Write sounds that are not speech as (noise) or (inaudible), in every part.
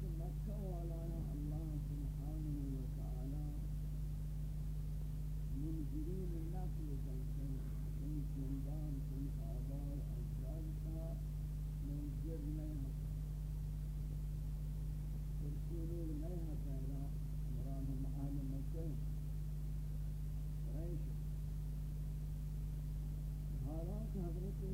کہ مکہ والا اللہ سبحانہ وتعالی منذرین نقل جلسل ان جندان کن آباء اجزاد کا منذر نہیں ہوتا ترسیلی نہیں ہوتا ہے مراد محال مکہ قریش حالانکہ حضرت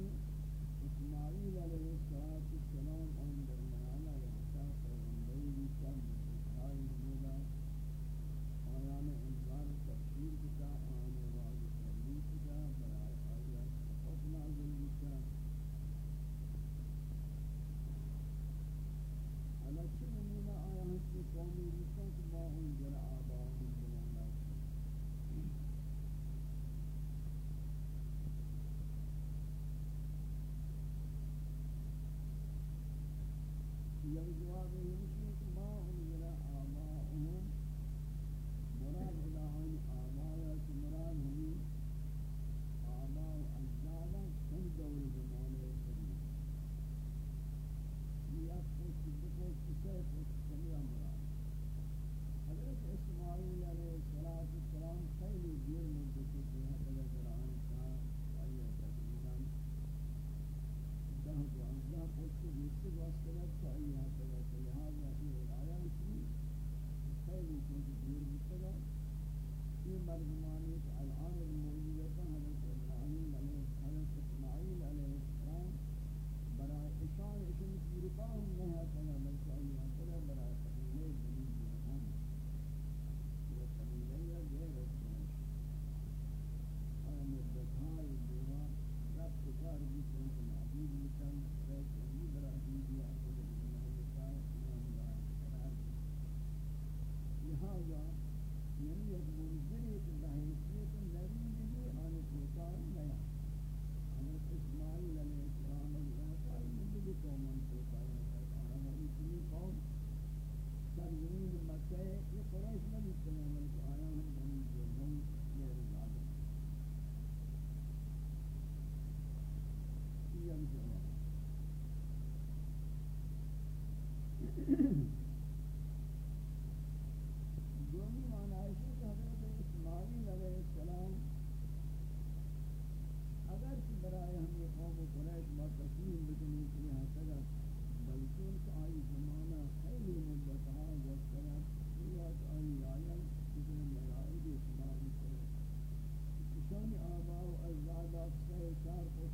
جوابی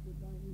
کے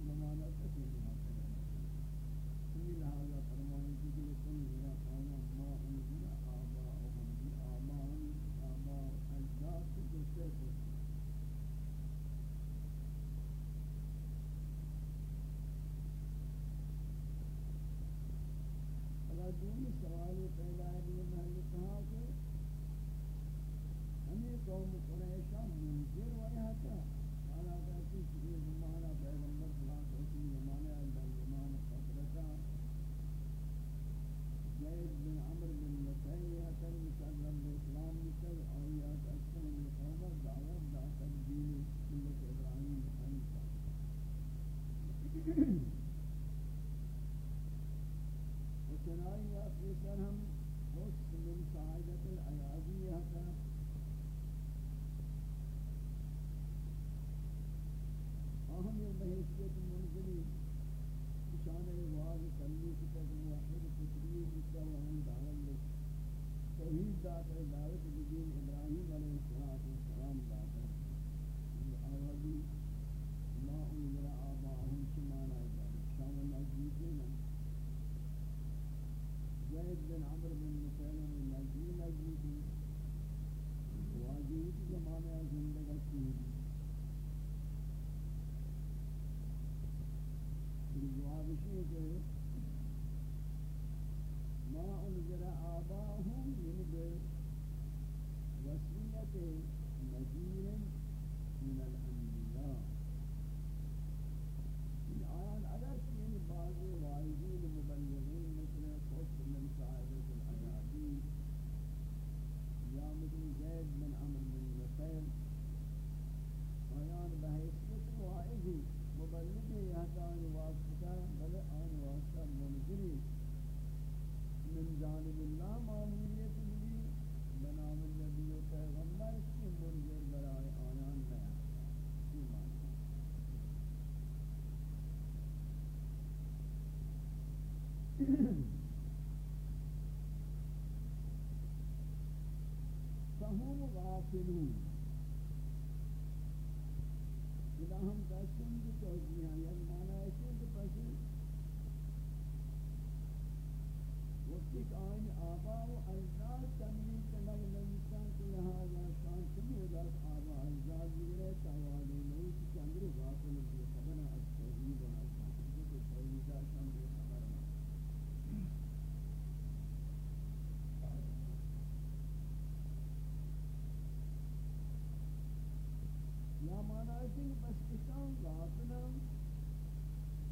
لیکن بس کشان غافلم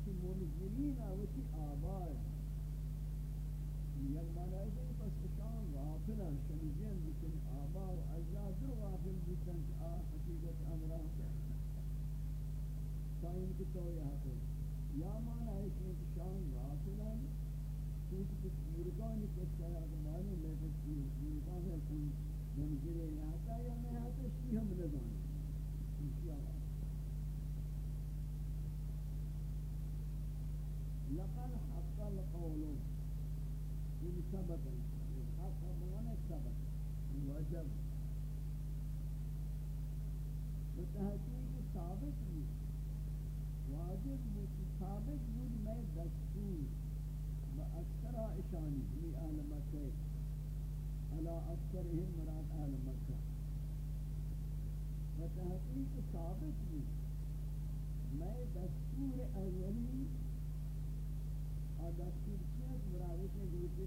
کہ منزلین آوتی آباد یک معنی ہے کہ بس کشان غافلم شمیزین بکن آبا و اجاد رو غافل بکن کہ آ حقیقت امرہ تا ان کی تو یہ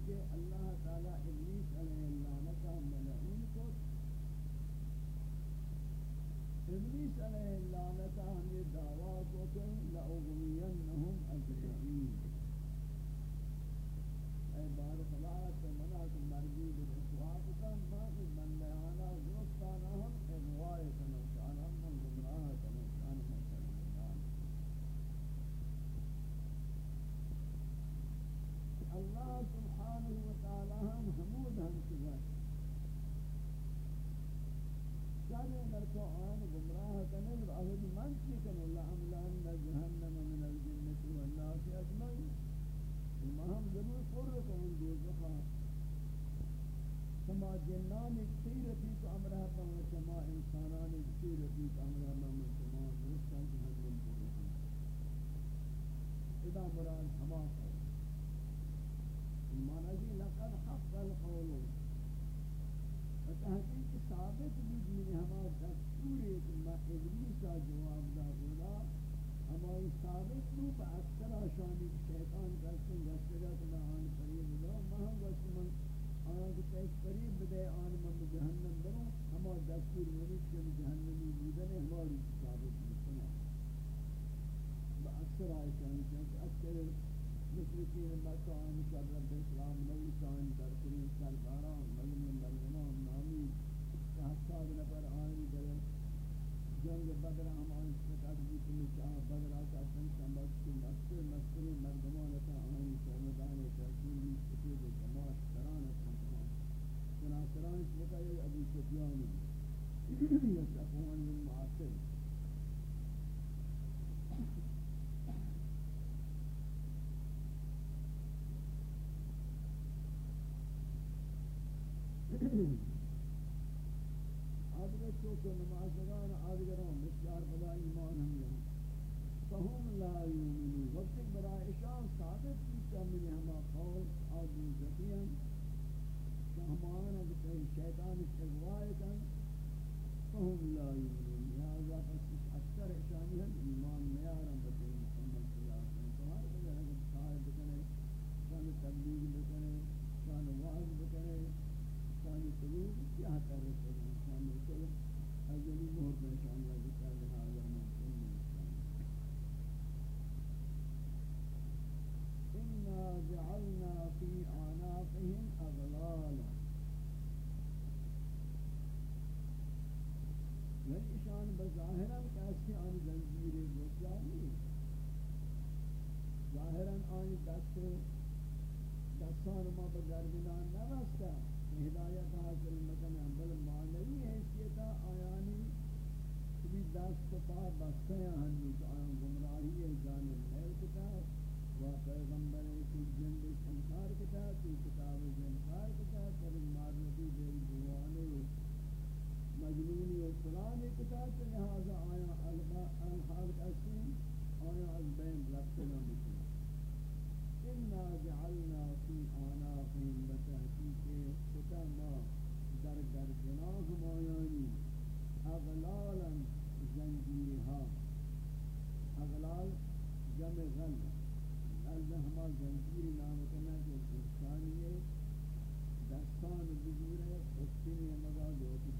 کہ اللہ تعالیٰ تنگ کن اللہ املان جہنم من الجنت والناس اجمعین. ما ہم ضرور قرر کن سما جنان اکتی رفیق امرہ سما انسانان اکتی رفیق امرہ بم ابو سفیان (clears throat) ظاہراً کیسے آنی زنجیرے گوچھا نہیں ظاہراً آنی دست دستان ما پر گردنان نرستا ہدایت حاصل مکن عمل مانوی حیثیتا آیانی کبھی دست پا بستا ہے ہنی تو آیان گمراہی ہے جانب حیل کتا وہ پیغمبر ایسی جنب سنکار کتا تو کتاب جنکار کتا لہذا آیا حلقہ انحاق آیا از بین رفتنا بکن انا جعلنا فی آنافهم بتحقیق کتا ما در گرگناه مایانی اغلالا زنجیرها. اغلال جمع غلب غلب ہما زنجیر نام کنا جو دستانی دستان بزور ہے خستین مداد ہوتی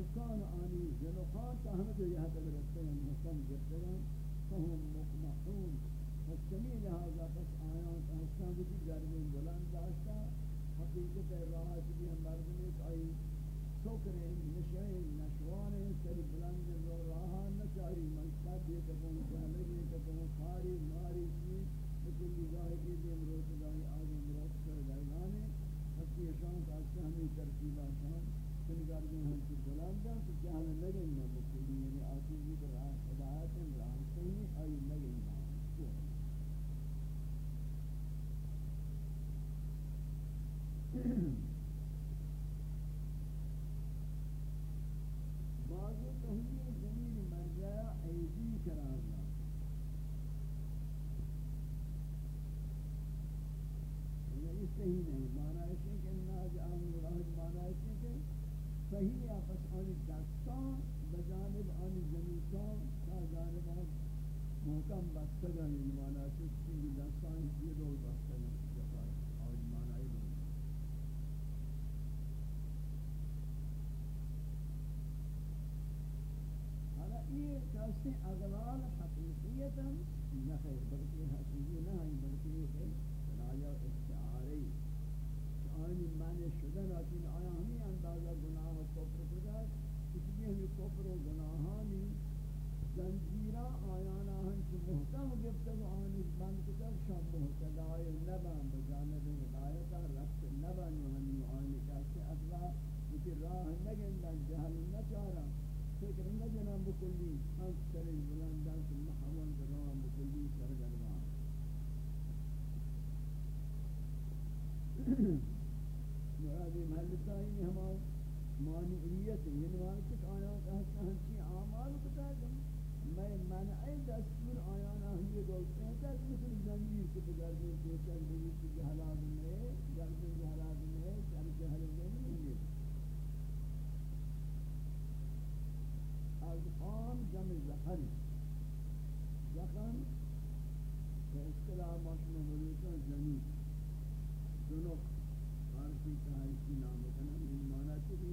امکان آنی جلوخان تا ہمیں جو یہاں تک رکھتے ہیں محکم جبتے ہیں فہم مقمحون اس کمی لہذا پس آیان تاستان بھی جاربین بلان داشتا حقیقت راہ چلی ہم مردمی کائی سکرین نشین نشوانین سری بلان جلو راہا نچاری منصفیت کون جانبیت کون خاری مار ہم کی غلام دا کہ جہل نہ اغلال حقیقیتا نخیر بلکہ حقیقی نہ ہیں بلکہ یہ راجہ استعاری آئینی معنی شدن آتین آیا ہمیں اندازہ گناہ و کفر کجا کچھ بھی ہمیں کفر و گناہانی زنجیرہ آیانا ہنچ محتم گفتا و آنی بند کتا شام محتدائی نبان بجانب ہدایتا رکھت نبان و ہمی آنی کہتے اصلا کہ راہ نگندن جہل نچارا فکر بکلی ہنچ کریں بلندن ثم حوان راہ بکلی سرگرمان (clears throat) مرادی محلتائی میں ہمارا مانعیت ہے یعنی معنی کچھ آیات کہتا ہنچی آمال کتا جم میں منع دستور آیانا ہمی دولتے ہیں کہ مثل زنجیر کے بگردیں پیچھر بھی کی جہلات میں گردیں جہلات میں چر جہل میں نہیں ہے از آن جمع زخن زخن به اصطلاح ماشنا ملوکا زمین جنوب فارسی تحایشی نام کنن این معنی چی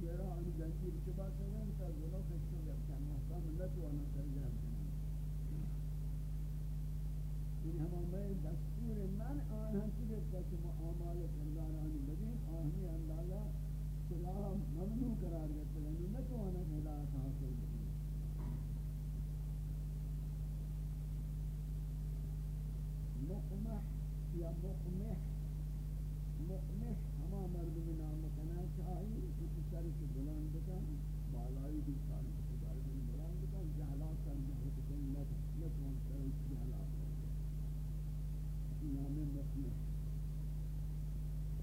چرا آن زنجیر چه بات کنن تا جنوب خشنو گفتن محکم نتوانا سرگرم کنن این همه دستور من آن هم چی گفت که ما آمال کردارانی بدیم آهمی اندازه سلام ممنوع قرار گرفته یعنی نتوانا هدایت حاصل بدیم مقمح یا مقمح مقمح ہما مردم نام کنا چاہی کسی سر کی بلند کن بالائی بھی ساری کی خدای بھی بلند کن جہلات کن جہلات کن نتوان سر اس جہلات نام مقمح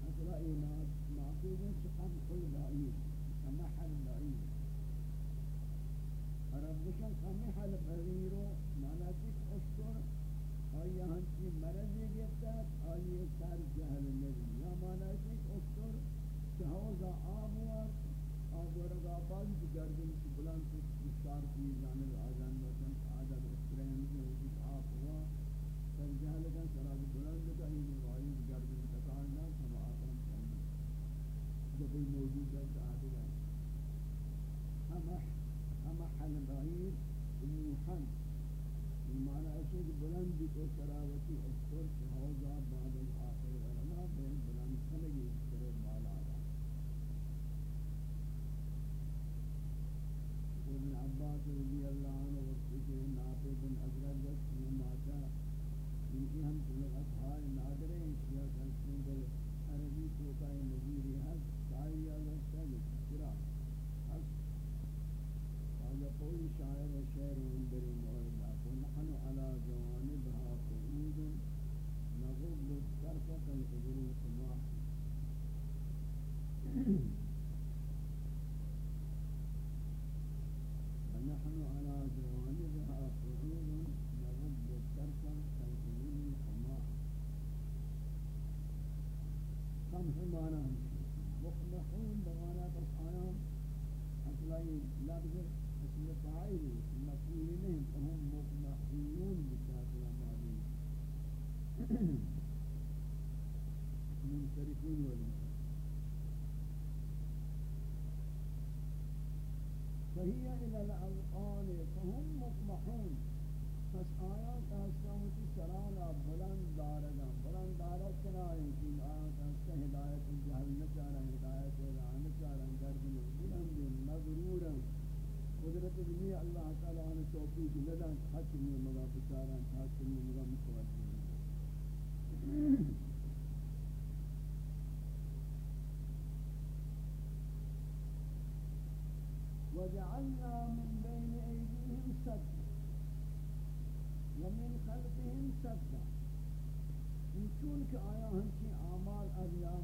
اصلا اینات معقوب سقم کل بعید سمح البعید عرب بشن سمح البعیر معنی تک اشتر آئی ہنچی مرضی گفتا آئی سر جہل نبی یا معنی ہے کہ اکتر کہ حوضا آب ہوا آب ورگا باز کی گردن کی بلند سے مشتار کی جانب آزان وطن آدھر اسرین کی وجود آب ہوا، سر جہل کا سراغ بلند کا ہی نوائی گردن تکارنا سما آدم چاہیے جب موجود ہے آنان مقمحون بمانا بس آنان أصلا لفظ اسم فاعل مفعول نہیں فهم مقمحون بشاكل معنی منصرفون ولی فهي إلى الالقان فهم قدرت دنیا اللہ تعالی نے توفیق لدن حق میں مگا بچارا حق میں مگا متوجہ وجعلنا من بين أيديهم سدا ومن خلفهم سدا چون کہ آیا ہنچی اعمال انجام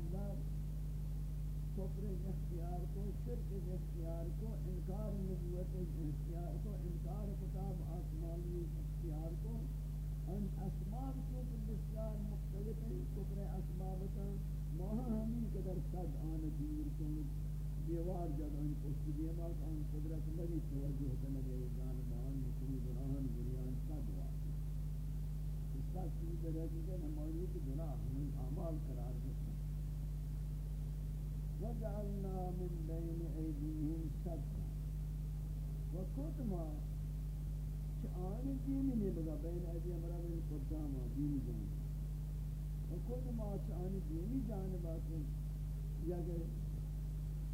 وجعلنا من بين أيديهم سدا وكتما آن دینی نہیں بگا بین ایدی امرہ بین قدام دینی جانب اور خود ما آن دینی جانب آتے یا کہ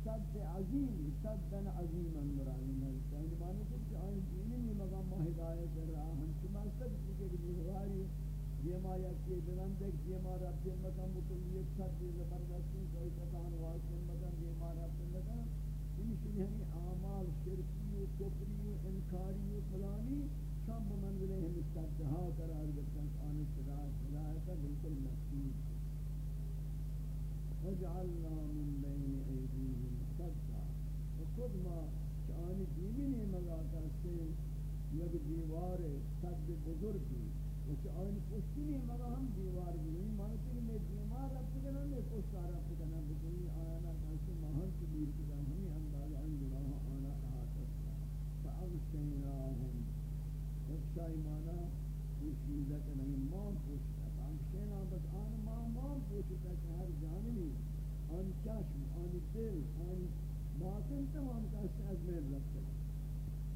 صد عظیم صد عظیم مرانی ہے یعنی معنی کہ آن دینی نہیں بگا ما ہدایت راہ ہم کی مقصد کی کہ دیواری دیما یا کہ بلند ایک دیما رب مکم کلیت صد زبردستی کوئی کتان واسن مکم دیما رب مکم یعنی اعمال شرکی و کفری و انکاری و فلانی شام بمنزل ہم استدہا قرار دیتا آن صداعت ہدایتا بالکل مقصود وجعلنا من بین ایدیهم صدقا وخود ما چانی دیوی نہیں مگاتا سے یک دیوار صد بزرگی وچ پشتی نہیں مگا ہم دیوار بھی مانتے ہیں میں دیوار رب کنا میں پشت رب کنا بکنی آیانا کانسی مہن کی دیر کنا ہمیں انداز آن گناہ آنا احاطت فاغشیناہم وشای مانا پوشیدت نہیں مان پوشتا فاغشینا بس آن ما مان پوشتا کہ ہر جانبی. آن چشم، آن دل، آن باطن تمام کسی از میں رکھتا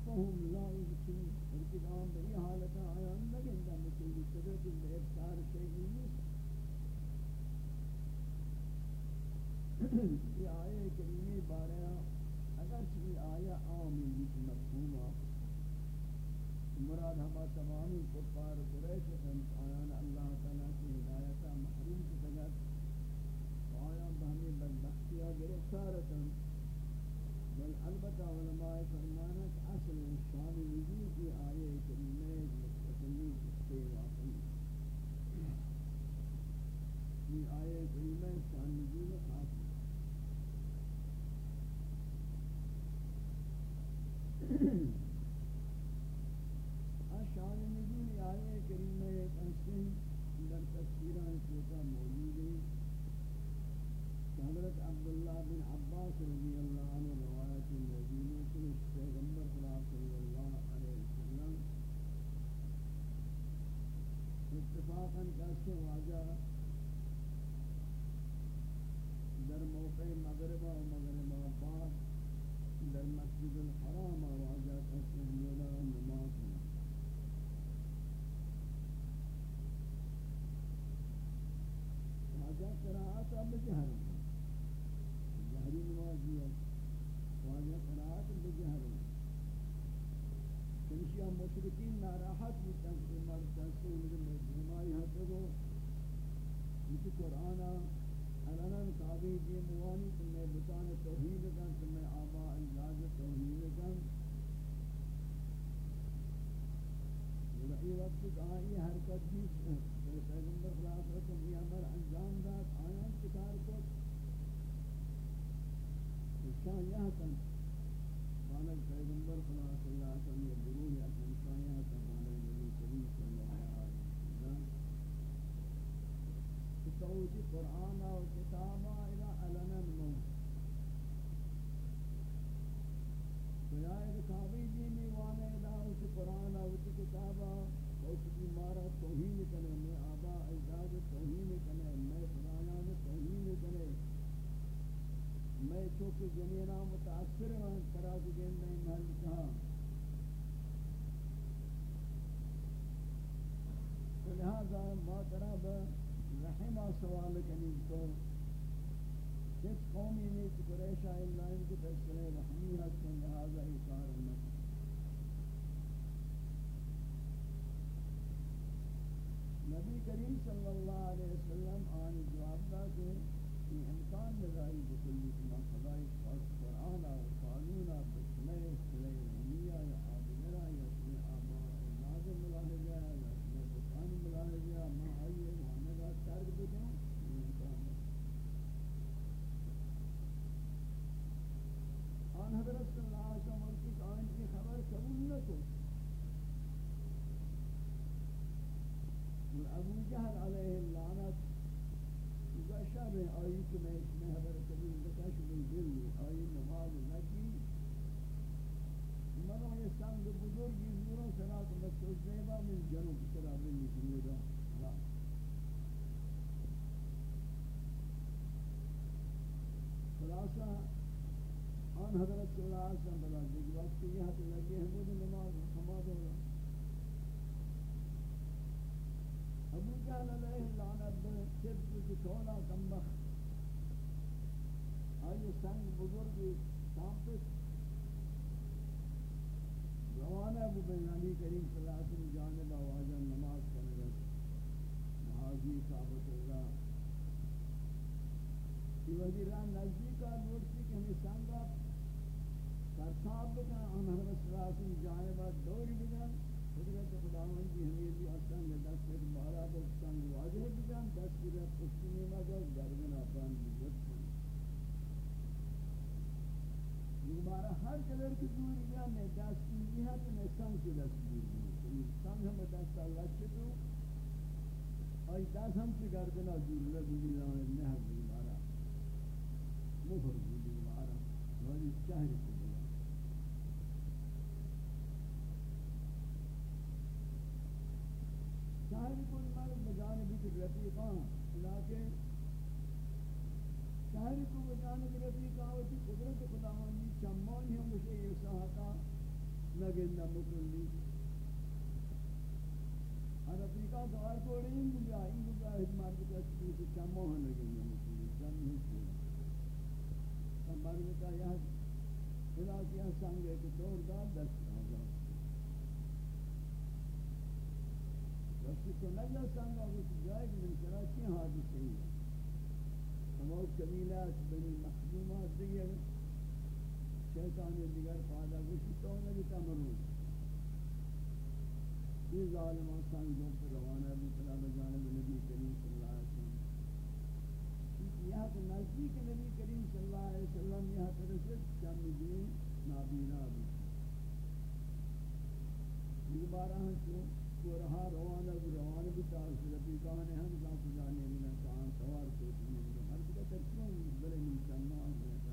فهم لا يبصرون ارتقام بہی حالتا آیان لگن دا مکلی قدرت الابصار شیئی نیست. یہ آیے کریمی بارے اگر چی آیا عامی جس مفہومہ مراد ہما تمامی کفار قریش ہیں آیان اللہ تعالیٰ کی ہدایتا محروم کی سجد آیان بہمی بدبختیہ گرفتارتا بل البتہ علماء فرمانا کہ اصل شان نزول کی آیے کریمہ مستقلی اس سے واقعی یہ آیے کریمہ شان نزول خاص شان نزول آیے کریمہ ایک انسان در تفسیران چوتا موجود ہے حضرت عبداللہ بن عباس رضی اللہ عنہ روایت موجود ہے کہ پیغمبر صلی اللہ علیہ وسلم اتفاقاً کیسے واجہ در موقع مغربہ و مغربہ بعد در مسجد الحرام واجہ کیسے ہمیلا نماز میں واجہ قرآت اب جہر جہری نمازی ہے واجہ قرآت اب جہر چنشیہ مشرقین ناراحت بھی تنسی مرد تنسی انہیں بیماری حتی کو انکی قرآن علنان کعبی دی موانی تمہیں بطان توحید کن تمہیں آباء اجاز توحید کن۔ ای وقت کہا، یہ حرکت بھی پیغمبر صلی اللہ علیہ وسلم یہ عمل انجام داد آیان کتار کو۔ شاہ یہاں تن مانک پیغمبر صلی اللہ علیہ وسلم یہ گروہ اکن شاہ یہاں تن مانک نبی کریم صلی اللہ علیہ وسلم تصوتی قرآن و کتابہ الى علنا موت بیائے کعبی جی میں وانے دا اس قرآن اس کتابہ اس کی مارا توہین کرے میں آبا اجداد توہین کرے میں فلانان توہین کرے میں چوک جنینا متاثر ہوں کرا دین میں محل کہا لہذا ما طرح رحمہ سوال کنی تو کس قومی نے کہ قریش اللہ ان کے فیصلے رحمی حق لہذا ہی کار نہ نبی کریم صلی اللہ علیہ وسلم آن جواب دا کہ یہ امکان نظاری بکلی کما خدای قرآن و قانون بسمے سلے رحمیہ یا آدگرہ یا سلے آباء نازم ملاحظہ یا سلے بکان ملاحظہ ما آئیے محمدہ ترک بدوں آن حضرت صلی اللہ علیہ وسلم کی آن کی خبر قبول نہ کو ابو جہل علیہ اللعنت شر آئی کہ میں اس میں خبر قبول بکش من دل آئی مگر یہ سنگ بزرگی زوروں سرات مستوز زیبا من جنوب سرا من جنوبا خلاصہ، آن حضرت صلی اللہ علیہ وسلم بلا دیکھ وقت یہ حد لگے ہیں مجھے نماز ہما دولا کی تولا کم بخت آئی سنگ بزرگی سامپس روانہ ابو بن علی کریم صلی اللہ علیہ وسلم جانب آوازہ نماز کرنے محاضی کعبت اللہ یہ وحدی ران نزدیک کا نورسی کہ ہمیں سنگا ترتاب بکن آن حضرت صلی اللہ علیہ وسلم جانب دوری بکن قدرت خداوند کی ہمیں بھی اصلاً دست ایک بارا بکن واضح بکن دست کی پشتی دوبارہ ہر کلر کی دور میں ہے تو میں سنگ کی سنگ ہمیں اور ہم سے گردنا دور لگو دوبارہ دوبارہ ولی چہر کو دیا چہر کو مرد بجانبی رفیقان، لیکن شہر کو بجانے کے رفی کہاوتی قدرت خداوندی چمانی ہم اسے یہ ساہتا نگندہ مکلی اور رفیقہ تو آر کو رہی ہیں جا ان کو کہا حجمار کو کہا سے چمان نگندہ مکلی چم ہی چھوڑا اور مرد کہا یہ خدا کیا سنگ ہے کہ دور دست آزاد رسی کو نجا سنگا اس جائے کہ من کراچی حادث ہی ہے تمام بنی مخدومات دیگر شیطان دیگر پادا گوشی تو نبی تمرون. یہ ظالم آسان جو پر روانہ بھی صلی اللہ جانب نبی کریم صلی اللہ علیہ وسلم. یہاں تو نزدیک نبی کریم صلی اللہ علیہ وسلم یہاں ترسل شام دین نابینا بھی یہ بارہ ہم چون کو رہا روانہ بھی روانہ بھی تاثر رفیقان ہم ذات جانے منا کان سوار کو أخبرني كما أمرك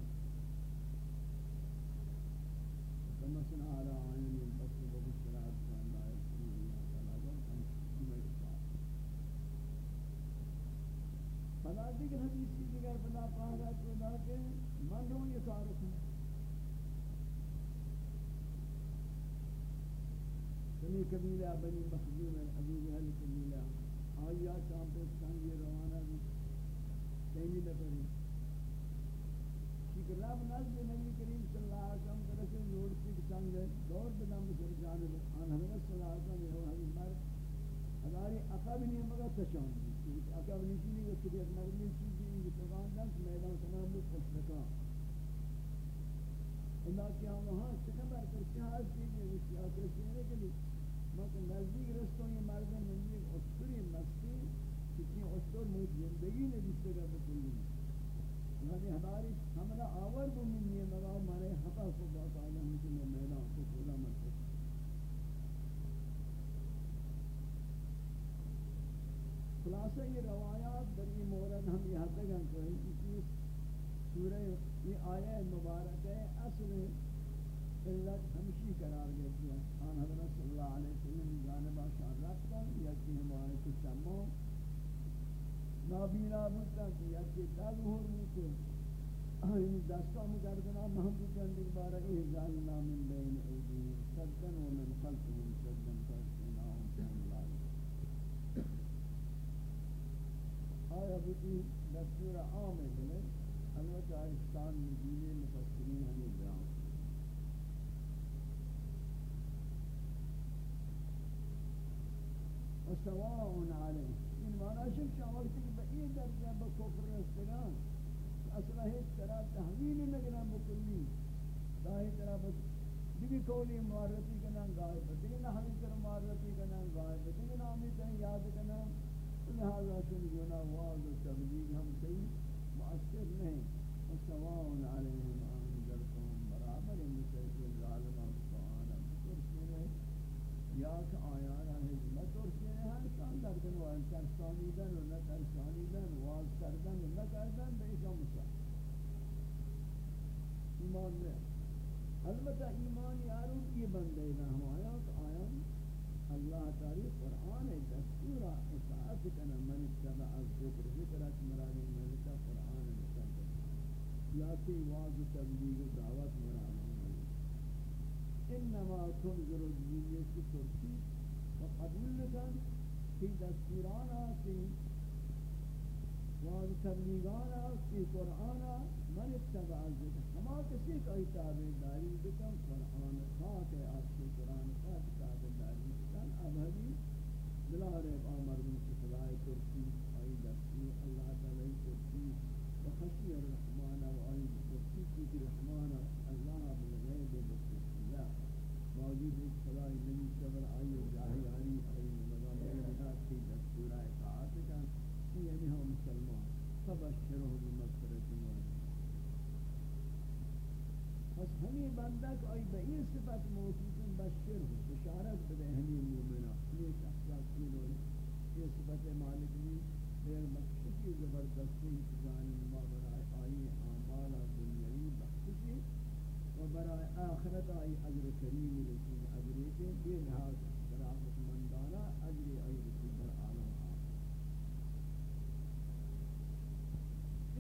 كما سنعى على عين البصر وبالصلاة كان لا يكون إلا طلبا أن تكون يطاع فلا دیگر حدیث دیگر بنا پاہرہ تو دا من ہوں یہ تعارف ہے سمی قبیلہ بنی نہیں نہیں وہ کہ مرد نہیں چیز دی میدان تمام لوگ خوش رکھا اللہ کیا وہاں چکبر پر کیا حال چیز ہے اس کی آخر سینے کے لیے مگر نزدیک رستوں یہ مرد نزدیک اسطوری مستی کسی اشتر موت زندگی نے جس جگہ بکلی یعنی ہماری ہمارا آور کو منی ہے مگا ہمارے حقا کو بہت آلہ ہم سے میدان کو خدا مرتے خلاصہ یہ روایات در یہ مورد ہم یہاں تک ہم کوئی اسی سورہ یہ آیہ مبارک ہے، اصل علت ہمشی قرار گئے کیا آن حضرت صلی اللہ علیہ وسلم جانبہ شان رکھتا یا کہ ہمارے کچھ چمو نابینا بودتا کہ یکی دل ہور موتے این دستا مگردنا محمد جندگ بارا احزالنا من بین ایدین صدن و من خلقهم صدن فرسناهم فهم لائن آیا بودی دستور عام ہے البتہ اشتان نزولی مفسرین ہمیں بیان وسواء علیہ ان معنی شک شامل کی بئی درجہ بکفر رستگان اصلا ہے طرح تحویل نگران بکلی داہی طرح بس دیگی کولی معرفی کنن غائب دیگی نحوی کر معرفی کنن غائب دیگی نامی تہیں یاد کنن. لہذا شن گناہ واضح و تبلیغ ہم کئی معصر نہیں وسواء علیہم انذرتهم برابر مسلسل ظالمان سبحانہ بکرسنے یا کہ آیانا حضمت اور کردن و ترسانیدن و نترسانیدن واز کردن و نکردن به ایشا مسا ایمان نه البته ایمان یارو یہ بندے نہ ہمایا کہ آیا اللہ تعالی قرآن دستور اطاعت کنا من اتبع الذکر. ذکرت مرانی ملتا قرآن مستقبل یا تی واز تبلیغ دعوت مرانی انما تنظر الدنیا کی ترکی و قبول لکن کہ دستوران آتی وان تبلیغانا کی قرآنا من اتبع الذکر. ہما کسی کا تابع داری بکن. قرآن خاک ہے آپ سے قرآن خاک تابع داری بکن. اب ہمی بلا ریب آمر من کی خدای کرسی آئی دستی اللہ تعالی کرسی و خشی الرحمن و آئی کرسی کی رحمان اللہ بالغیب بکرسیہ موجود ایک خدای نبی صبر آئی جاہی آئی آئی نمضان بکن کی دستورہ اطاعت کن یعنی ہم مسلمان فبشرہ بمغفرت و پس ہمیں بندہ کو آئی بئی صفت موصوف بشر ہو بشارت بدے ہمیں مومنہ یہ شخصات کی لوئی یہ صفت مالک بھی غیر مخشی زبردستی جانب ما برائے آئی آمالا دنیاوی بخشی و برائے آخرت آئی عجر کریم رسول عجر کے بے لحاظ برابط مندانا عجر آئی رسول بر عالم آخر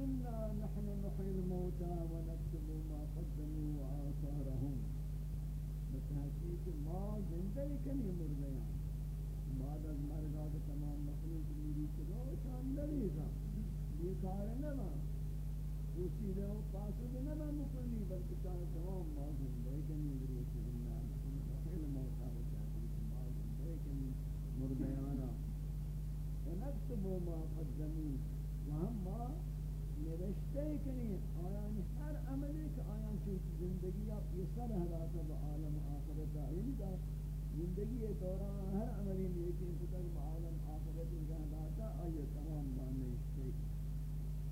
إنا نحن نحيي الموتى ونكتب ما قدموا وآثارهم بتحقیق ما زندہ کنی مردیان بعد از مرگا کے تمام مخلوق میری چلو شاندری تھا یہ کار نہ با اسی لو پاسو نہ با مکلی بلکہ چاہے تمام ما زندہ کنی ضرورت انا نحن نحيي الموتى بتحقیق ما زندہ کنی مردیانا ونكتب ما قدموا وهم ما نوشتے کنی آیان ہر عملی کہ آیان چوت زندگی یا پیسر حراتا با عالم آخرتا یعنی دا زندگی دوران ہر عملی لیکن کتر با عالم آخرت داتا آئیے تمام ماننے اس سے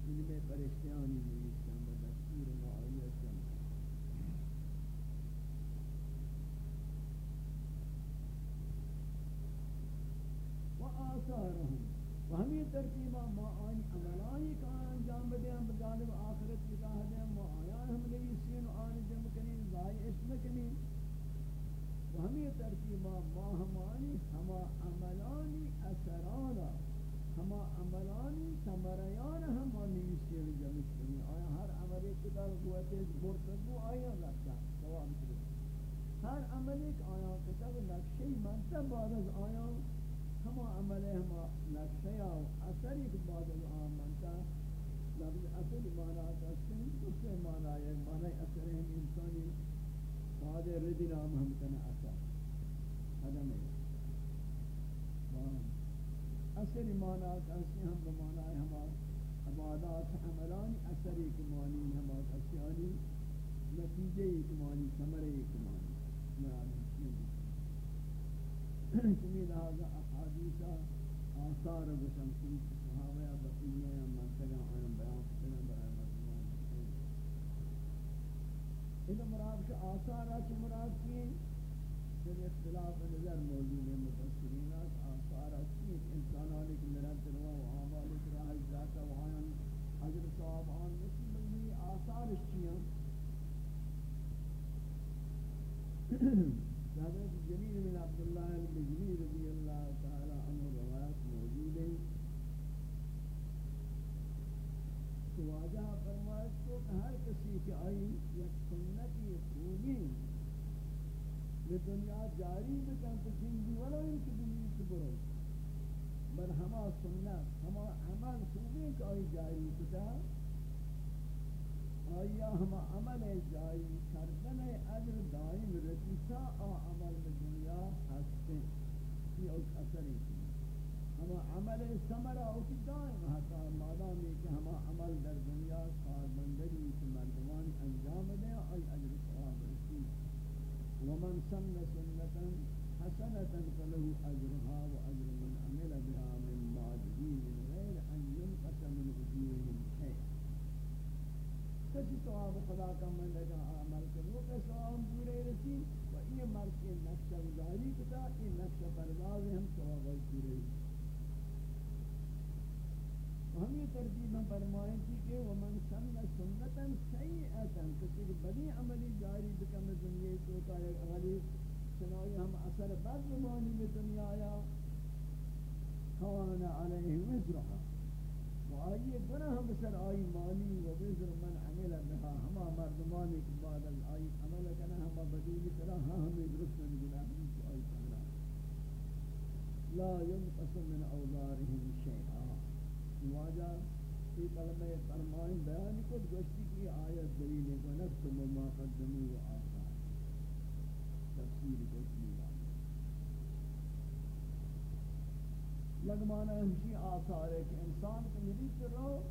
ان میں پرشتیانی نوشتن با دستور معایت جمع و آثارهم و ہمیں ترتیبہ ما آنی عملانی کا انجام بدے ہم بجانب آخرت کی راہ دیں ما آیان ہم لئی سین و آنی جم کنی ضائی اسم کنی و ہمیں ترتیبہ ما ہمانی ہما عملانی اثرانا ہما عملانی سمریان ہم آنی سین جم کنی آیا ہر عملی کتاب قوتی مرتبو آیا لگتا سوام کرو ہر آیا کتاب نقشی منتب مطلب بعد از آیا ہما عمل ہما نقشہ و اثری کے بعد الان منتا لفظ اثر مانا تسکن دوسرے مانا ہے مانا اثر ہم انسانی بعد ردی نام ہم کنا اثر. حدم ہے اثر مانا تسکن ہم بمانا ہے ہما عبادات، عملانی، اثری کے معنی ہما تسکانی نتیجے کے معنی ثمرے کے معنی مراد ہے چمی لہذا احادیثہ آثار بشن کی صحابہ یا بقیہ یا منطقہ ہم بیان کرنا برای مردمان ان مراد کے آثار آچے مراد کی جب اختلاف نظر موجود ہے مفسرین آثار آچے انسانانی کی مرد روا و آمالی کی راہ جاتا و آئین حضر صحاب آن نسی بلنی آثار اشچیاں حضرت جلیل بن عبداللہ البجلی رضی اللہ تعالی عنہ روایت موجود ہے تو واجہ فرمائش کو کہ ہر کسی کی آئی یک سنتی خوبی یہ دنیا جاری بکن تو زندگی ولو ان کی دنیا سے برو. بل ہما سنت ہما عمل خوبی کہ آئی جاری کتا آیا ہم عمل جاری کردن اجر دائم رسیسا آ عمل دنیا ہستے یہ اوک اثری کی ہم عمل سمرہ اوک دائم حتا مادامی کہ ہم عمل در دنیا کاربندری کی مردمان انجام دیں آئی اجر ثواب رسی ومن سن سنتا حسنتا فله اجرها واجر من عمل بها من بعده من غیر ان ينقص من اجورهم شيء. کسی ثواب خدا کا من لگا عمل کرو کہ ثواب پورے رسی و یہ مرد کے نقشہ گزاری کتا، یہ نقشہ پرداز ہم ثواب پورے ہم یہ ترتیب ہم فرمائیں تھی کہ ومن سن سنتا سیئتا، کسی کی بدی عملی جاری بکم دنیا تو کا ایک عملی چنائی ہم اثر بد بمانی میں دنیا آیا کھوانا علیہ وزرها و آئی گناہ بسر آئی مالی و وزر من عمل بها۔ ہما مردمانی کے بعد آئی عمل کنا ہما بدیلی کرا ہاں ہمیں درست من گناہ ہم کو آئی پہلا لا ينقص من اوزارهم شیئا۔ واجہ یہ کلمہ فرمائیں بیان کو گوشتی کی آیت دلیل کو نکتم ما قدمو و آثار تفسیر گوشتی لگمانا ہمشی آثار ہے کہ انسان کو مریض رو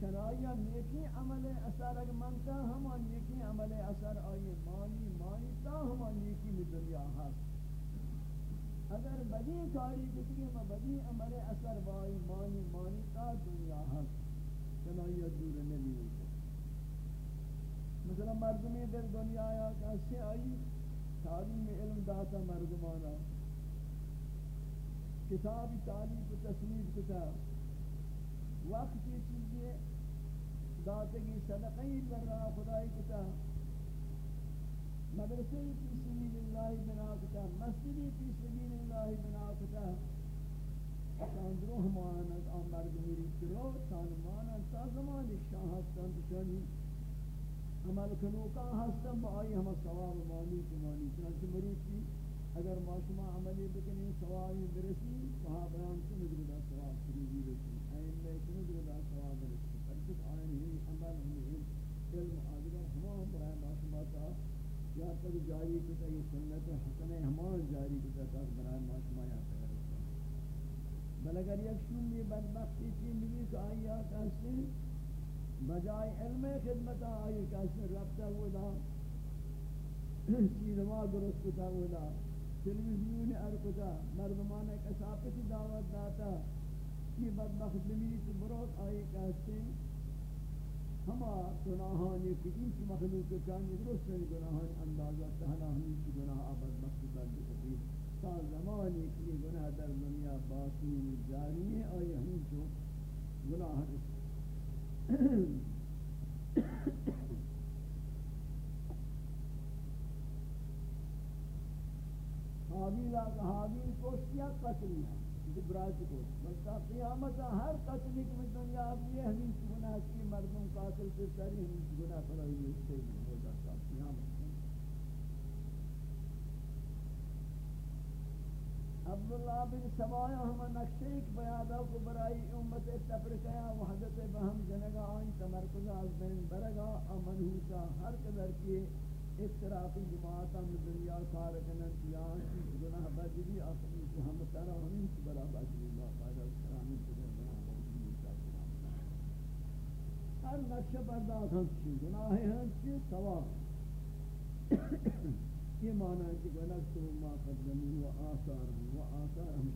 چنایا نیکی عمل اثر اگر منتا ہما نیکی عمل اثر آئی مانی مانی تا ہما نیکی میں دنیا ہست اگر بدی کاری کسی میں بدی عمل اثر بائی، مانی مانی تا دنیا ہست چنایا دور نبی ہوتا مثلا مردمی در دنیا آیا کہ کسی آئی؟ تعلیم علم داتا مردمانا کتابی تعلیم و تصنیف کتاب وقت یہ چیزیں داتگی صدقی در راہ خدای کتا۔ مدرسے فی سبیل اللہ بنا کتا مسجدی فی سبیل اللہ بنا کتا۔ ساندرو ہمانت آمرد میری کرو سانمانت تا زمان شاہ ہستن تشانی عمل کنوکا ہستن با آئی ہم سواب مانی کمانی چنانچہ مروچی اگر ما شما عملی بکنی سوائی برسی وہاں بیان کنو گردہ سواب سریزی رسی این میں کنو گردہ سواب برسی پرچک آئین ہی عمل ہی علم آدھگا ہمان برای معصوماتا یا تک جاری کتا یہ سنت حسن ہمان جاری کتا تک برای معصومہ یا تک رسول بل اگر یک شنی بدبختی چین بھی کہ آئی کہتے بجائے علم خدمت آئی کہتے ربطہ ہوتا چیزما درست کتا ہوتا تلویزیون ارکتا مردمان ایک کسافتی دعوت داتا یہ بدبخت بمیت بروت آئی کہتے ہما گناہانی کی انچ مخلوق چانی درست نہیں گناہانی اندازہ تہنا ہمیں کی گناہ آباد مقصد بلد کبھی تا زمانی کی گناہ در دنیا باقی جاری ہے آئی ہمیں جو گناہ حابیل آقا حابیل کوشتیا قتلیاں برات کو بس قیامت ہر قتل کی دنیا اب یہ ہمیں گناہ کی، مردوں قاتل سے ساری ہمیں گناہ پر ہوئی اس سے ہوگا صاحب قیامت۔ عبداللہ بن سبایا ہم نقشے ایک بیادہ کو برائی امت تفرقہ وحدت بہم جنگا آئین تمرکز از بین برگا امنہوتا ہر قدر کی افتراقی جماعتا میں دنیا کارکنن تیان کی گناہ بجری آخری کو ہم ترا ہمیں کی برا بجری اللہ قائدہ اسلامی کو گناہ بجری ہر نقش برداز ہم چی گناہ ہم چی ثواب یہ معنی ہے کہ گناہ تو ما قدمو و آثار و آثار ہم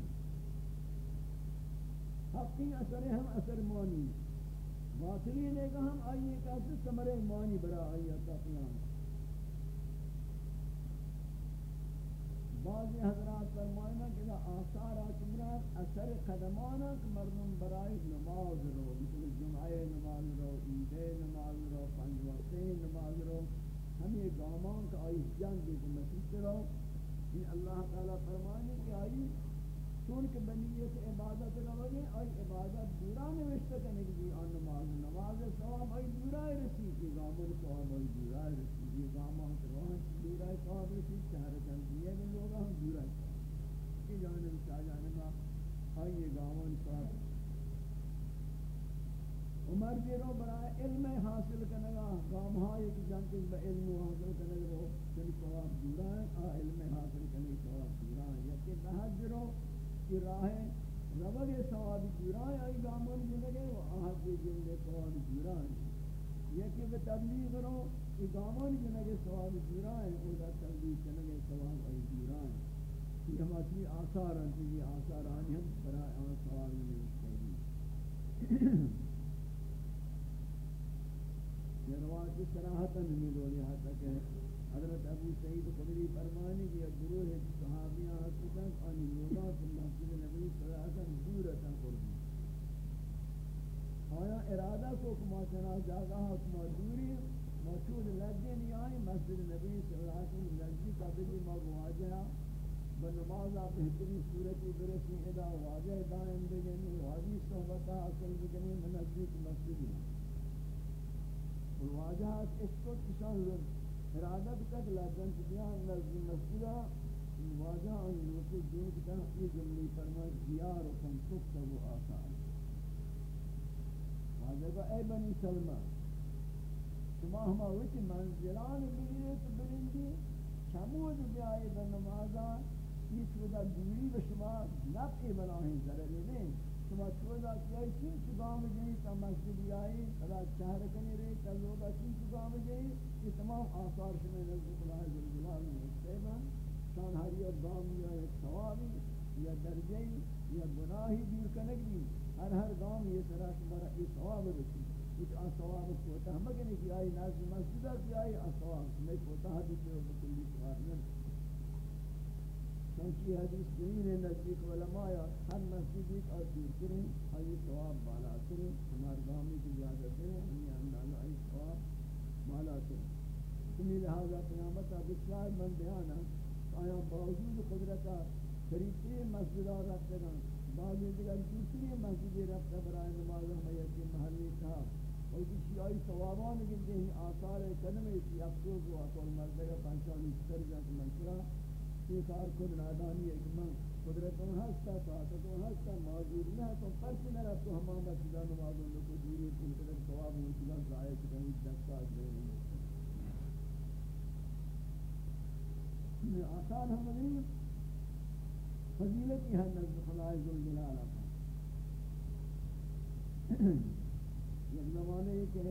حقی اثر ہم اثر مانی. باطلی نے کہا ہم آئیے کہتے سمرے مانی برا آئیے تا قیام بعضی حضرات فرمائنا کہ آثار آتمرات اثر قدمانا کہ مردم برائی نماز رو، مثل جمعہ نماز رو عیدے نماز رو پنج وقتے نماز رو ہمیں گامان کا آئی جنگ دے کہ مسیح رو یہ اللہ تعالیٰ فرمانے کہ آئی، چون کہ بنیت عبادت روگے آئی عبادت دورا نوشتہ کرنے کی آن نماز نماز سواب آئی دورا رسی، یہ گامان سواب آئی دورا رسی، یہ گامان روحان دورا سواب رسی چہر جنگیہ میں لوگا ہم دورا سواب یہ جانب، شاہ جانبا آئی یہ گامان سواب عمر جی رو برای علم حاصل کرنگا گام ہائی کہ جانتے ہیں علم حاصل کرنگا رو چلی سواب دورا ہے، آ علم حاصل کرنے سواب دورا ہے۔ یا کہ نحج جی رو کی راہیں روگ ثواب جورائیں آئی گامون ہاں جنگے جی و آہد کے جی جنگے ثواب جورائیں یہ کہ وہ تبلیغ رو یہ گامون ہاں جنگے ثواب جورائیں اور دا تبلیغ جنگے ثواب آئی جورائیں یہ ہم اچھی آثار ہیں یہ آثار آنی ہم برای آن ثواب میں مشکلی یہ روایت دولی حتی کہ حضرت ابو سعید خدری فرمانی کہ گروہ صحابیاں حسکتاں آنی لوگا فی مسجد نبی صلی اللہ قربی آیا ارادہ کو کما چنا جاگا کما دوری موجود لگے نہیں آئی مسجد نبی صلی اللہ علیہ وسلم لگی کا بلی ما واجہ بنمازا بہتری صورتی برسی، ادا واجہ دائم بگنی، واجی صحبتہ اصل بگنی منزدیک مسجدی واجہ اس کو کشان لگی ارادہ تک لازم بیان نزد مسئلہ واجہ ان لوگ جو کہ یہ جملے فرمائے دیار و کم تکتب و آثار واجہ کو اے بنی سلمہ، شما ہما وچ منزلان بگیرے تو برندی چمود بیائی در نمازان یہ چودا دوری به شما نفعی بناہیں ضرری نہیں شما چودا کیا چین چگام جئی تا مسجد آئی خدا چہر کنی رہی تا لوگا چین چگام جئی یہ تمام آثار شما نزد اللہ جلال میں استعمال شان ہر یک گام یا ایک ثوابی یا درجہی یا گناہی دور کنک دی ہر ہر گام یہ طرح شمارا یہ ثواب رسی کچھ آن ثواب کوتا ہم اگر نہیں کہ آئی نازل مسجدہ کی آئی، آن ثواب میں کوتا حدیث ہے بکلی ثواب نہیں۔ چونکہ حدیث دین نزدیک علماء ہر مسجد ایک اور دور کریں اور یہ ثواب بالا کریں ہمارے گامی کی زیادہ کریں ہمیں اندازہ یہ ثواب بالا کریں تمہیں لہذا قیامت بسیار من بیانا آیا باوجود قدرت قدرتا خریدتی مسجدہ رکھتے گا بعض دیگر دوسری مسجد رکھتا برای نماز ہمیں یکی محلی تھا اور کسی آئی ثوابان گندے ہیں آثار قدم ایسی افسوس و اطول مردگا پنچانی سر جانت منصرہ یہ کار خود نادانی ہے کہ میں قدرتوں ہستا طاقتوں ہستا موجود نہ تو فرق نہ رہا تو ہمارا مسجدہ نمازوں میں کوئی دوری پھول قدر ثواب ہو چلا ضائع کریں دستا دے میں آسان ہم نہیں فضیلت ہے نزد خدا ذوالجلال ایک زمانے کہ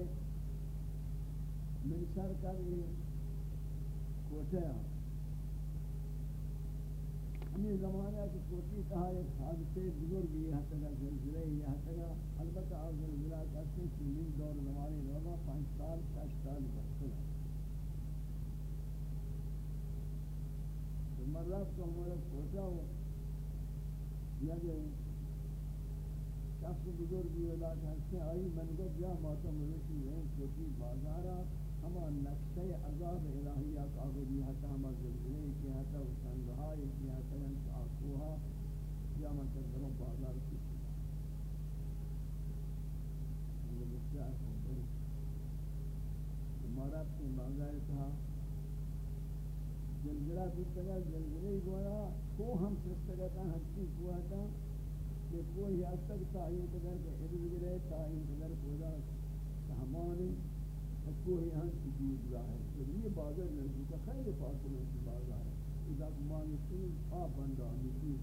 من سر کر یہ کوٹے ہمیں زمانہ کی کوٹی کہا ایک حادثے بزرگ یہ حتی زلزلے، یہ حتی البتہ آج زلزلہ کرتے چلی دور زمانے لوگا پانچ سال شش سال بستے تو مرد کو ہمارا کوٹا ہو یا جو شخص بزرگ یہ علاقہ ہستے آئی من کو جا ماتا ملوشی رہیں کوٹی بازارہ ہما نقشہ عذاب الہیہ کا آگودی حتی ہما زلزلے کی حتی سنگہائی کی حتی انت آکوہا یا من تدروں بازار کی یہ بچہ ہے ہمارا اپنی بازار تھا زلزلہ بیتگا زلزلے گوڑا کو ہم سستگا تھا ہنچی کوا تھا کہ کوئی حد تک تعین قدر کے ارد گرے تعین قدر پودا سہمانی کوئی ہن سجود ظاہر تو یہ بازار نہیں کا خیر فاصلے سے بازار ہے اذا مان کی آپ بندہ نہیں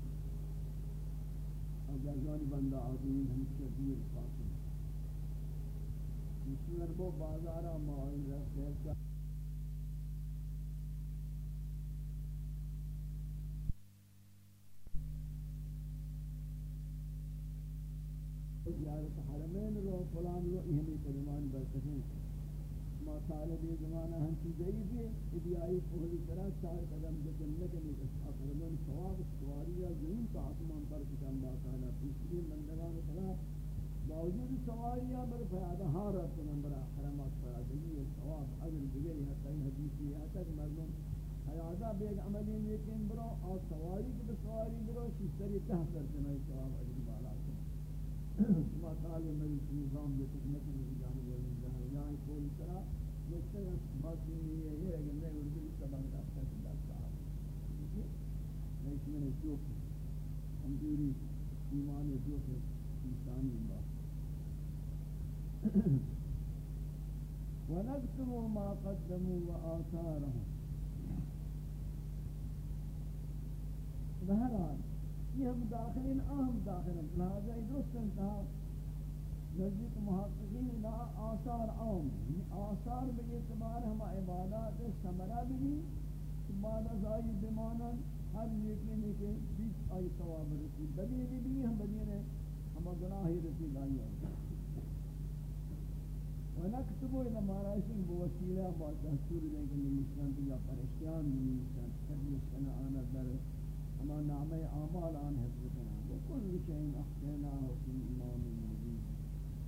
اگر جان بندہ آدمی ہم سے دیر فاصلے مسلم وہ بازارا معاہدہ کہتا زیارت حرمین رو، فلان رو اہمی کلمان برکتیں ما طالب زمانہ ہم کی گئی بھی ادیائی پہلی طرح چار قدم جو جنت میں اقرمن ثواب سواریہ زمین کا آسمان پر کتن باقالا تیسری مندگان خلا باوجود سواریہ بر فیادہ ہارا کنن برا حرمات پر آدھگی ثواب عدل بگری حتی حدیثی حتی مردم حیادہ بیگ عملی لیکن برو اور سواری کی بسواری برو شیستری تہ کر جنائی ثواب عدل بالا کنن (clears throat) ما طالب نظام جو خدمت میں مطلب جانب ہے یہاں کوئی طرح باطن یہ ہے کہ میں اردو کا بنگلہ کر سکتا ہوں لیکن ما قدموا وآثارهم بہرحال یہ ہم داخل ہیں اہم داخل ہیں نزدیک محققین لا آثار عام یعنی آثار به اعتبار ہم عبادات ثمرہ بھی بعد از آئی بمانا ہر نیکی نیکی بیس آئی ثواب رسی۔ بدینی بھی ہم بدینے ہم گناہی رسی لائی آئی۔ ونکتبو الى مارائشن بوسیلہ، با دستور دیں کہ نمیشن یا پرشتیان نمیشن حفظ آنا در ہما نام اعمال آن حفظ کنا وکل شئین احسینا فی امام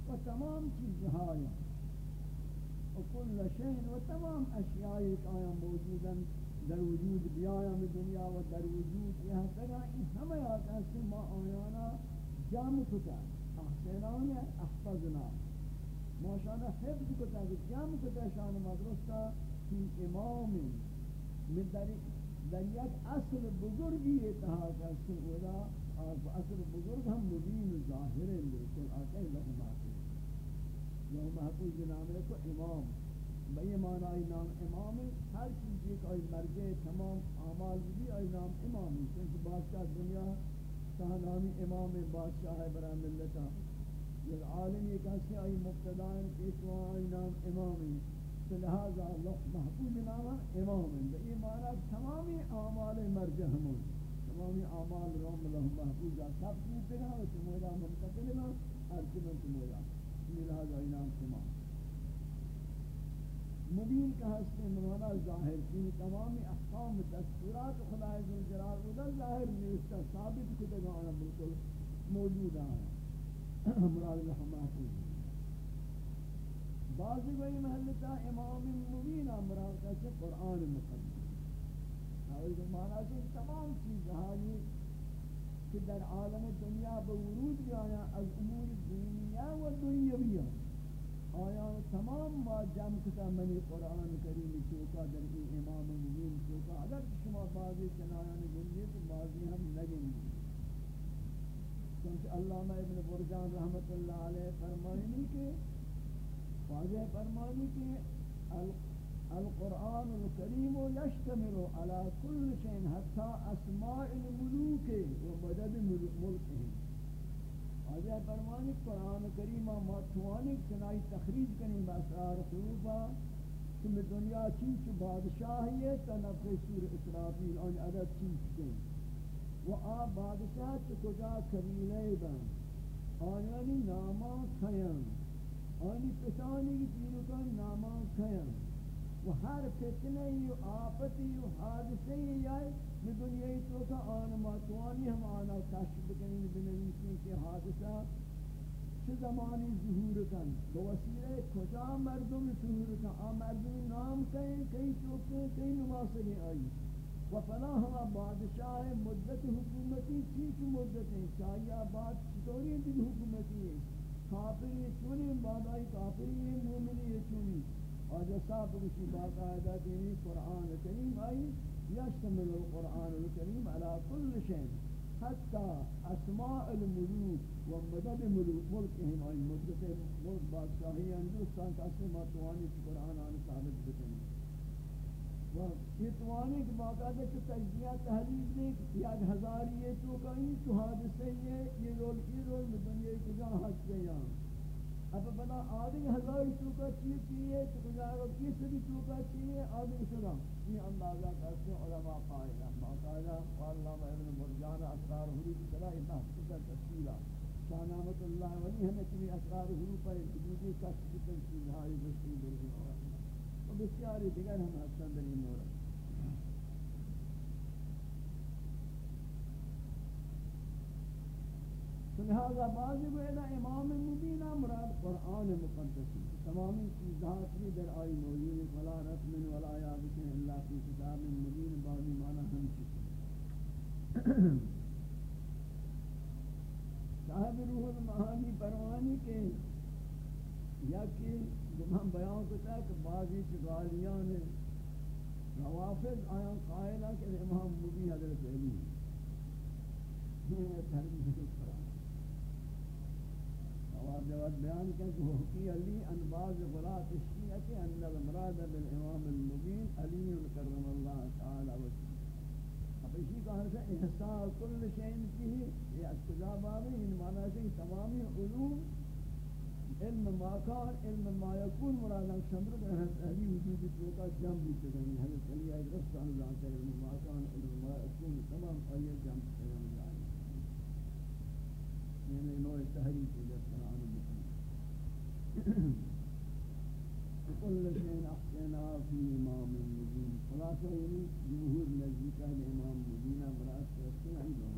و تمام چیزهای. و کل شین و تمام اشیائی که آیا موجودن در وجود بیایم دنیا و در وجود یہاں تگا این همه آتا ہے ما آیانا جامع کتا احسنان احفظنا. ما شانا حفظ کتا کہ جامع کتا شان مدرستا کی امام من در یک اصل بزرگی اتحاد ہے اصل بزرگ ہم مبین ظاہر ہے لیکن آتے ہیں لہم آتے یہ محفوظ جی نام ہے کو امام. بئی معنی نام امام ہر چیز ایک آئی مرجع تمام اعمال بھی آئی نام امام کیونکہ بادشاہ دنیا کا نامی امام بادشاہ ہے برای ملتا یہ عالم یہ کہتے ہیں آئی مبتدائن پیشوا آئی نام امام لہذا محفوظ نام امام بئی معنی تمامی اعمال مرجع ہمون تمامی اعمال روم لهم محفوظ سب چیز دینا و تمولا منتقل میں ہر چیز تمولا لہذا انام تمام مبین کا ہستے منوانا ظاہر کی تمامی احکام دستورات خدا ذوالجلال ودا ظاہر نیستا ثابت کتے گانا بالکل موجود آیا مراد اللہ محفوظ بعضی بھئی محلتا امام مبین مراد کہتے قرآن مقدم اور معنی سے تمام چیز ہائی کہ در عالم دنیا بورود جایا از امور دنیا و دنیاویہ آیا تمام ما جمع کتا منی قرآن کریم چوکا در این امام مبین چوکا اگر شما بازی چنایان گنجی تو بازی ہم نگنجی چونکہ علامہ ابن برجان رحمت اللہ علیہ فرمائنی کہ، واضح فرمائنی کہ القرآن الكريم يشتمل على كل شيء، حتى أسماء الملوك ومدد ملكهم آجا فرمانی قرآن کریمہ ماتوانی چنائی تخریج کنی باسرار حروفا کہ میں دنیا چیچ بادشاہی ہے تا نفر سور اسرافیل آن عدد چیچ کن و آ بادشاہ چھ کجا کبیلے بن؟ آنی ناما کھیان آنی پسانی کی تیرو ناما کھیان و ہر فتنے و آفتی و حادثے یائی یہ دنیا تو کا آن ماتوانی ہم آنا کشف بکنی بنویسی کے حادثہ. چه زمانی ظہور کن؟ بوسیلہ کجا مردم ظہور کن؟ آ مردم نام کہیں کئی چوکیں کئی نماسنی آئی. و فلا ہما بادشاہ مدت حکومتی چیچ مدتیں چاہیے بعد چطوری دن حکومتی ہے کافری چونی، بادائی کافری مومنی چونی. اور جسا بکشی باقاعدہ دینی قرآن کریم آئی يشتمل القرآن الكريم على كل شيء حتى أسماء الملوك ومدد ملكهم أي مدد ملك بادشاهي هندوستان كاسماء تواني في القرآن عن ثابت بكني و یہ توانی کہ باقاعدہ کہ تجزیہ تحلیل دے یک ہزاری یہ تو کہیں تو حادثے یہ یہ رول یہ رول دنیا کی جہاں حج کے یہاں اب بنا آدھی ہزار چوکا چیز چیئے تو گزارو کس بھی چوکا چیئے آدھی شدہ یہ اندازہ کرتے ہیں علماء قائلہ باقاعدہ علامہ ابن مرجان اسرار حروف چلا یہ محفظ تفصیلہ شاہ اللہ ولی ہمیں چلی اسرار حروف پر دوسری کشف تنسیل ہائی بسری بلگی اور بسیاری دیگر ہم حسن دلی مورد لہذا بعضی کو امام مبینہ مراد قرآن مقدسی تمامی چیزات بھی در آئی موجود فلا رسم ولا یابس اللہ فی کتاب مبین، بعضی معنی ہم چکے صاحب روح المعانی پروانی کے یا کہ جب ہم بیان کرتا ہے کہ بعضی چگالیان روافظ آیا قائلہ کہ امام مبین حضرت علی یہ تحریم اور جواب بیان کہ حقی علی ان بعض غلات الشیعہ ان المراد بالامام المبین علی کرم اللہ تعالی وجہ اب اسی کا ہے احساس کل شین کی یہ اتجا باب ان معنی ہے کہ تمامی علوم علم ما کان علم ما یکون مراد شمر حضرت علی وجود تو کا جمع بھی کریں حضرت علی اجرس اللہ علم ما کان علم ما یکون تمام جمع کریں یعنی نوع تحریف كل شيء احسنها في امام مدین خلاصہ یہ جمهور نزدیک امام مبین برات سے احسن ہے